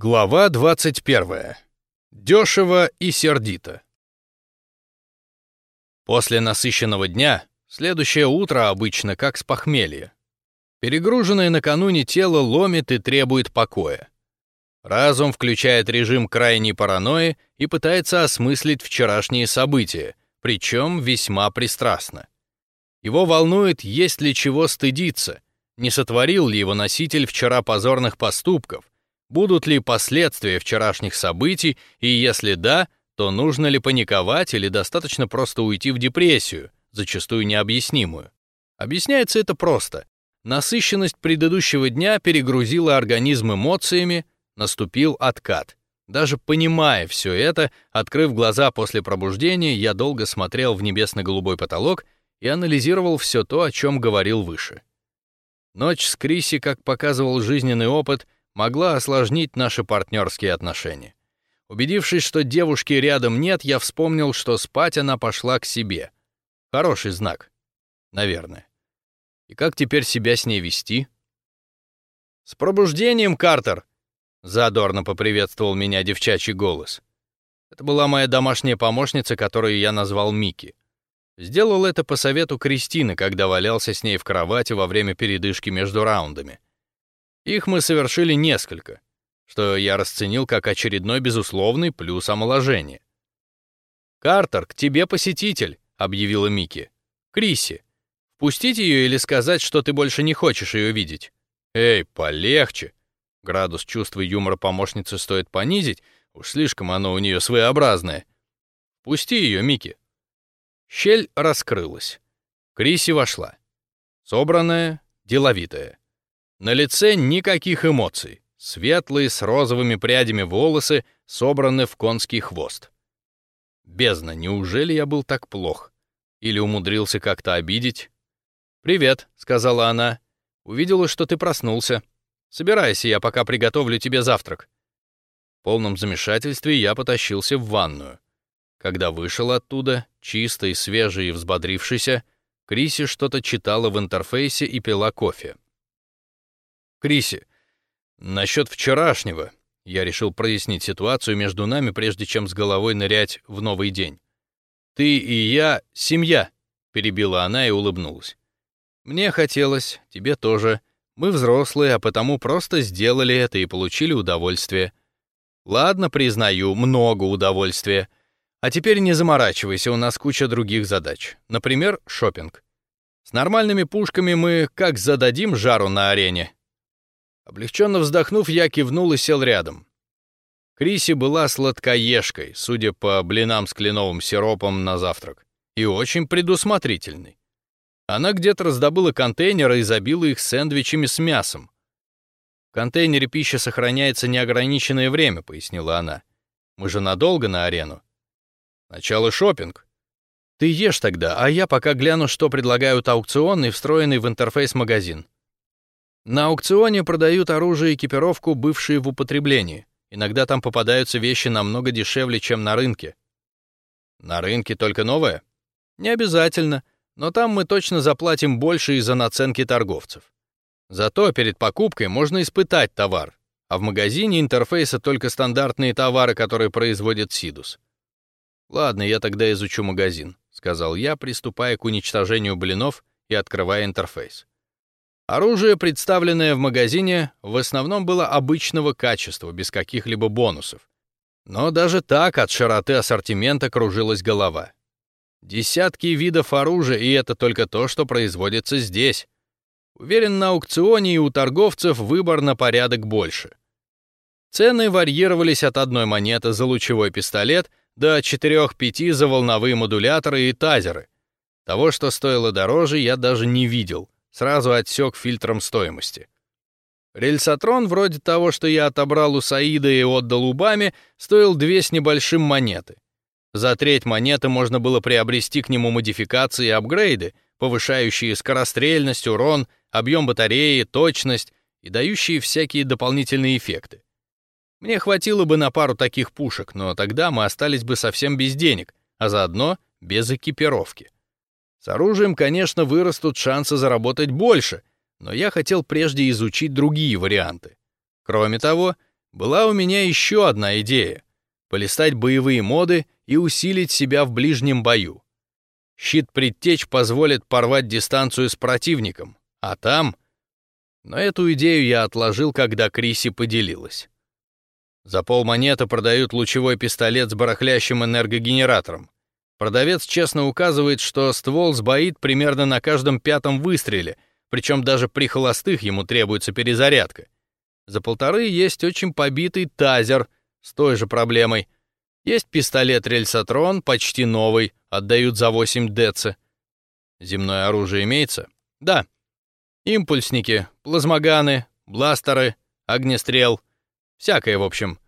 Глава 21. Дешево и сердито. После насыщенного дня следующее утро обычно как с похмелья. Перегруженное накануне тело ломит и требует покоя. Разум включает режим крайней паранойи и пытается осмыслить вчерашние события, причем весьма пристрастно. Его волнует, есть ли чего стыдиться, не сотворил ли его носитель вчера позорных поступков, Будут ли последствия вчерашних событий, и если да, то нужно ли паниковать или достаточно просто уйти в депрессию, зачастую необъяснимую? Объясняется это просто. Насыщенность предыдущего дня перегрузила организм эмоциями, наступил откат. Даже понимая все это, открыв глаза после пробуждения, я долго смотрел в небесно-голубой потолок и анализировал все то, о чем говорил выше. Ночь с Криси, как показывал жизненный опыт, могла осложнить наши партнерские отношения. Убедившись, что девушки рядом нет, я вспомнил, что спать она пошла к себе. Хороший знак. Наверное. И как теперь себя с ней вести? «С пробуждением, Картер!» Задорно поприветствовал меня девчачий голос. Это была моя домашняя помощница, которую я назвал Мики. Сделал это по совету Кристины, когда валялся с ней в кровати во время передышки между раундами. Их мы совершили несколько, что я расценил как очередной безусловный плюс омоложения. «Картер, к тебе посетитель», — объявила Микки. «Криси, впустить ее или сказать, что ты больше не хочешь ее видеть?» «Эй, полегче!» Градус чувства юмора помощницы стоит понизить, уж слишком оно у нее своеобразное. «Пусти ее, Микки». Щель раскрылась. Криси вошла. Собранная, деловитая. На лице никаких эмоций. Светлые с розовыми прядями волосы собраны в конский хвост. Бездна, неужели я был так плох? Или умудрился как-то обидеть? «Привет», — сказала она. «Увидела, что ты проснулся. Собирайся, я пока приготовлю тебе завтрак». В полном замешательстве я потащился в ванную. Когда вышел оттуда, чистый, свежий и взбодрившийся, Криси что-то читала в интерфейсе и пила кофе. Криси, насчет вчерашнего. Я решил прояснить ситуацию между нами, прежде чем с головой нырять в новый день. Ты и я — семья, перебила она и улыбнулась. Мне хотелось, тебе тоже. Мы взрослые, а потому просто сделали это и получили удовольствие. Ладно, признаю, много удовольствия. А теперь не заморачивайся, у нас куча других задач. Например, шопинг. С нормальными пушками мы как зададим жару на арене, Облегченно вздохнув, я кивнул и сел рядом. Криси была сладкоежкой, судя по блинам с кленовым сиропом на завтрак, и очень предусмотрительной. Она где-то раздобыла контейнеры и забила их сэндвичами с мясом. В контейнере пища сохраняется неограниченное время, пояснила она. Мы же надолго на арену. Начало шопинг. Ты ешь тогда, а я пока гляну, что предлагают аукционный, встроенный в интерфейс магазин. На аукционе продают оружие и экипировку, бывшие в употреблении. Иногда там попадаются вещи намного дешевле, чем на рынке. На рынке только новое? Не обязательно, но там мы точно заплатим больше из-за наценки торговцев. Зато перед покупкой можно испытать товар, а в магазине интерфейса только стандартные товары, которые производит Сидус. Ладно, я тогда изучу магазин, сказал я, приступая к уничтожению блинов и открывая интерфейс. Оружие, представленное в магазине, в основном было обычного качества, без каких-либо бонусов. Но даже так от широты ассортимента кружилась голова. Десятки видов оружия, и это только то, что производится здесь. Уверен, на аукционе и у торговцев выбор на порядок больше. Цены варьировались от одной монеты за лучевой пистолет до 4-5 за волновые модуляторы и тазеры. Того, что стоило дороже, я даже не видел — сразу отсек фильтром стоимости. Рельсотрон, вроде того, что я отобрал у Саида и отдал Убаме, стоил две с небольшим монеты. За треть монеты можно было приобрести к нему модификации и апгрейды, повышающие скорострельность, урон, объем батареи, точность и дающие всякие дополнительные эффекты. Мне хватило бы на пару таких пушек, но тогда мы остались бы совсем без денег, а заодно без экипировки. С оружием, конечно, вырастут шансы заработать больше, но я хотел прежде изучить другие варианты. Кроме того, была у меня еще одна идея — полистать боевые моды и усилить себя в ближнем бою. Щит предтеч позволит порвать дистанцию с противником, а там... Но эту идею я отложил, когда Криси поделилась. За полмонеты продают лучевой пистолет с барахлящим энергогенератором. Продавец честно указывает, что ствол сбоит примерно на каждом пятом выстреле, причем даже при холостых ему требуется перезарядка. За полторы есть очень побитый тазер с той же проблемой. Есть пистолет рельсотрон, почти новый, отдают за 8 ДЦ. Земное оружие имеется? Да. Импульсники, плазмоганы, бластеры, огнестрел. Всякое, в общем.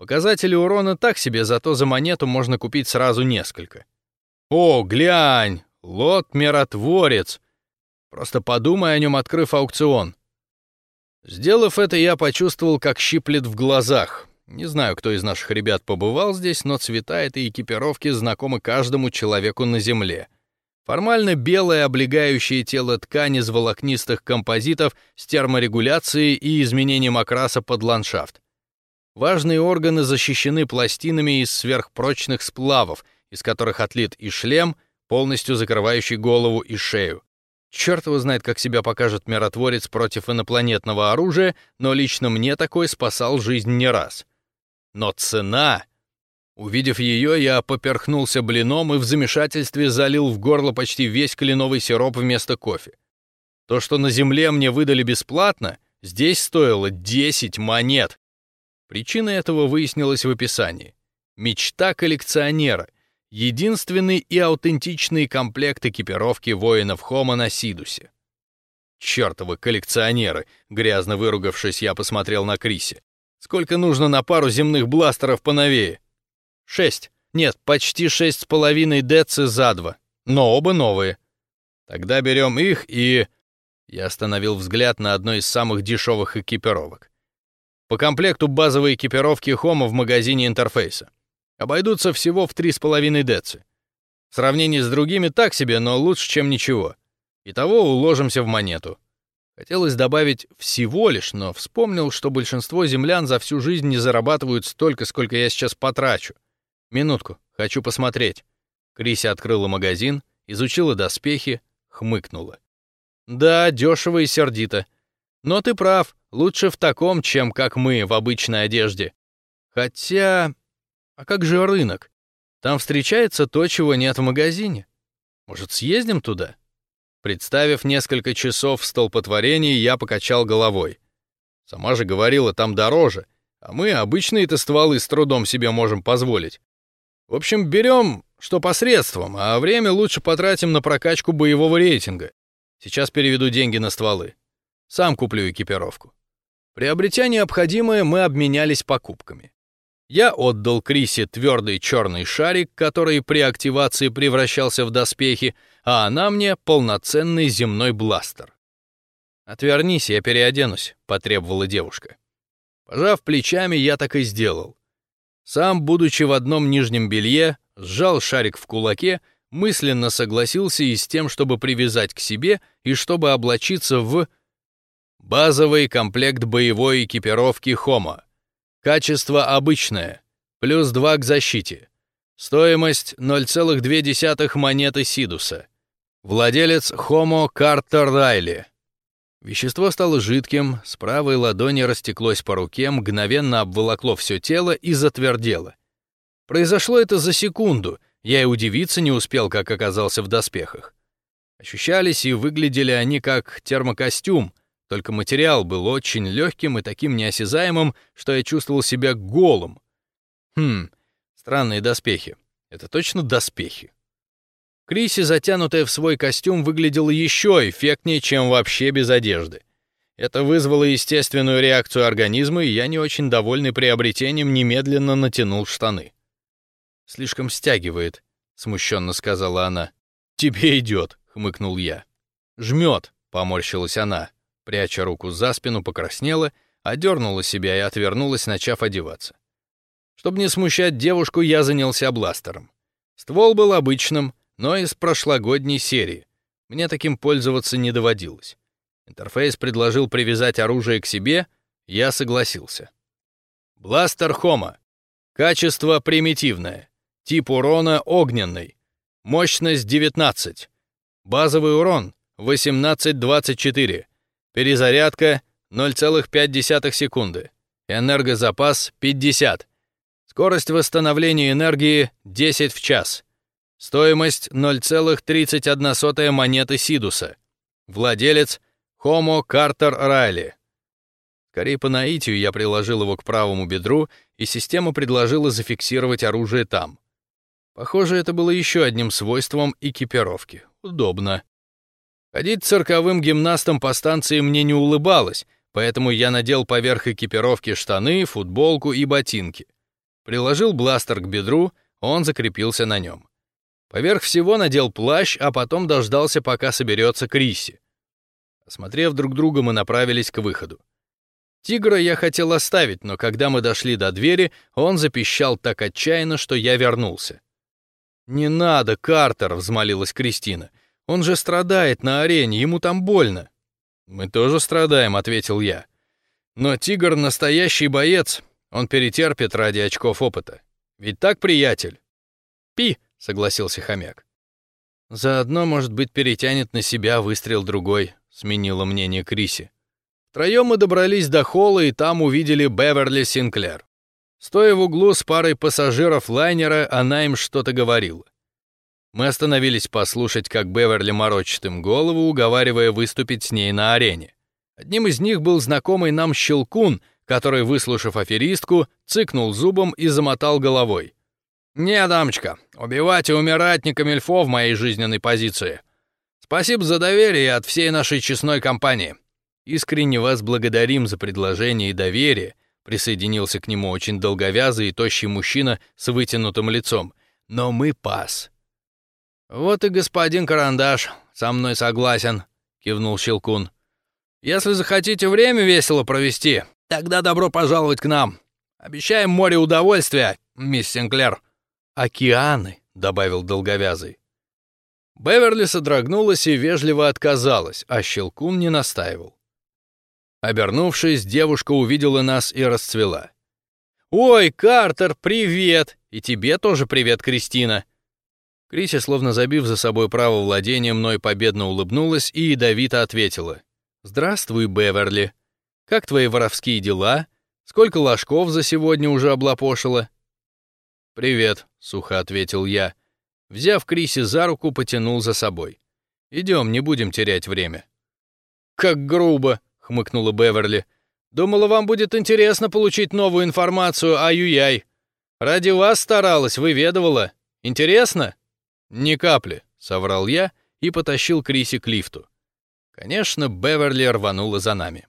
Показатели урона так себе, зато за монету можно купить сразу несколько. О, глянь! Лот-миротворец! Просто подумай о нем, открыв аукцион. Сделав это, я почувствовал, как щиплет в глазах. Не знаю, кто из наших ребят побывал здесь, но цвета этой экипировки знакомы каждому человеку на Земле. Формально белая облегающая тело ткань из волокнистых композитов с терморегуляцией и изменением окраса под ландшафт. Важные органы защищены пластинами из сверхпрочных сплавов, из которых отлит и шлем, полностью закрывающий голову и шею. Черт его знает, как себя покажет миротворец против инопланетного оружия, но лично мне такой спасал жизнь не раз. Но цена... Увидев ее, я поперхнулся блином и в замешательстве залил в горло почти весь кленовый сироп вместо кофе. То, что на земле мне выдали бесплатно, здесь стоило 10 монет. Причина этого выяснилась в описании. Мечта коллекционера — единственный и аутентичный комплект экипировки воинов Хома на Сидусе. Чёртовы коллекционеры, грязно выругавшись, я посмотрел на Криси. Сколько нужно на пару земных бластеров поновее? Шесть. Нет, почти шесть с половиной деци за два. Но оба новые. Тогда берем их и... Я остановил взгляд на одной из самых дешевых экипировок. По комплекту базовой экипировки Хома в магазине интерфейса. Обойдутся всего в 3,5 деци. В сравнении с другими так себе, но лучше, чем ничего. Итого уложимся в монету. Хотелось добавить «всего лишь», но вспомнил, что большинство землян за всю жизнь не зарабатывают столько, сколько я сейчас потрачу. Минутку, хочу посмотреть. Криси открыла магазин, изучила доспехи, хмыкнула. Да, дешево и сердито. Но ты прав, лучше в таком, чем как мы в обычной одежде. Хотя а как же рынок? Там встречается то, чего нет в магазине. Может, съездим туда? Представив несколько часов в столпотворении, я покачал головой. Сама же говорила, там дороже, а мы обычные-то стволы с трудом себе можем позволить. В общем, берем, что посредством, а время лучше потратим на прокачку боевого рейтинга. Сейчас переведу деньги на стволы. Сам куплю экипировку. Приобретя необходимое, мы обменялись покупками. Я отдал Крисе твердый черный шарик, который при активации превращался в доспехи, а она мне полноценный земной бластер. «Отвернись, я переоденусь», — потребовала девушка. Пожав плечами, я так и сделал. Сам, будучи в одном нижнем белье, сжал шарик в кулаке, мысленно согласился и с тем, чтобы привязать к себе и чтобы облачиться в базовый комплект боевой экипировки Хома. Качество обычное, плюс 2 к защите. Стоимость 0,2 монеты Сидуса. Владелец Homo Картер Райли. Вещество стало жидким, с правой ладони растеклось по руке, мгновенно обволокло все тело и затвердело. Произошло это за секунду, я и удивиться не успел, как оказался в доспехах. Ощущались и выглядели они как термокостюм, только материал был очень легким и таким неосязаемым, что я чувствовал себя голым. Хм, странные доспехи. Это точно доспехи. Криси, затянутая в свой костюм, выглядела еще эффектнее, чем вообще без одежды. Это вызвало естественную реакцию организма, и я, не очень довольный приобретением, немедленно натянул штаны. «Слишком стягивает», — смущенно сказала она. «Тебе идет», — хмыкнул я. «Жмет», — поморщилась она пряча руку за спину, покраснела, одернула себя и отвернулась, начав одеваться. Чтобы не смущать девушку, я занялся бластером. Ствол был обычным, но из прошлогодней серии. Мне таким пользоваться не доводилось. Интерфейс предложил привязать оружие к себе, я согласился. Бластер Хома. Качество примитивное. Тип урона огненный. Мощность 19. Базовый урон 18-24. Перезарядка 0,5 секунды. Энергозапас 50. Скорость восстановления энергии 10 в час. Стоимость 0,31 монеты Сидуса. Владелец Хомо Картер Райли. Скорее по наитию я приложил его к правому бедру, и система предложила зафиксировать оружие там. Похоже, это было еще одним свойством экипировки. Удобно. Ходить цирковым гимнастом по станции мне не улыбалось, поэтому я надел поверх экипировки штаны, футболку и ботинки. Приложил бластер к бедру, он закрепился на нем. Поверх всего надел плащ, а потом дождался, пока соберется Криси. Осмотрев друг друга, мы направились к выходу. Тигра я хотел оставить, но когда мы дошли до двери, он запищал так отчаянно, что я вернулся. «Не надо, Картер!» — взмолилась Кристина. «Он же страдает на арене, ему там больно». «Мы тоже страдаем», — ответил я. «Но Тигр — настоящий боец, он перетерпит ради очков опыта. Ведь так, приятель?» «Пи!» — согласился хомяк. «Заодно, может быть, перетянет на себя выстрел другой», — сменила мнение Криси. Втроем мы добрались до холла и там увидели Беверли Синклер. Стоя в углу с парой пассажиров лайнера, она им что-то говорила. Мы остановились послушать, как Беверли морочит им голову, уговаривая выступить с ней на арене. Одним из них был знакомый нам Щелкун, который, выслушав аферистку, цыкнул зубом и замотал головой. «Не, дамочка, убивать и умирать не камильфо в моей жизненной позиции. Спасибо за доверие от всей нашей честной компании. Искренне вас благодарим за предложение и доверие, присоединился к нему очень долговязый и тощий мужчина с вытянутым лицом. Но мы пас. Вот и господин Карандаш со мной согласен, кивнул Щелкун. Если захотите время весело провести, тогда добро пожаловать к нам. Обещаем море удовольствия, мисс Синклер. Океаны, добавил долговязый. Беверли содрогнулась и вежливо отказалась, а Щелкун не настаивал. Обернувшись, девушка увидела нас и расцвела. «Ой, Картер, привет! И тебе тоже привет, Кристина!» Криси, словно забив за собой право владения, мной победно улыбнулась и ядовито ответила. «Здравствуй, Беверли. Как твои воровские дела? Сколько ложков за сегодня уже облапошила?» «Привет», — сухо ответил я. Взяв Криси за руку, потянул за собой. «Идем, не будем терять время». «Как грубо!» хмыкнула Беверли. Думала, вам будет интересно получить новую информацию о Юяй. Ради вас старалась, выведывала. Интересно? Ни капли, соврал я и потащил Криси к лифту. Конечно, Беверли рванула за нами.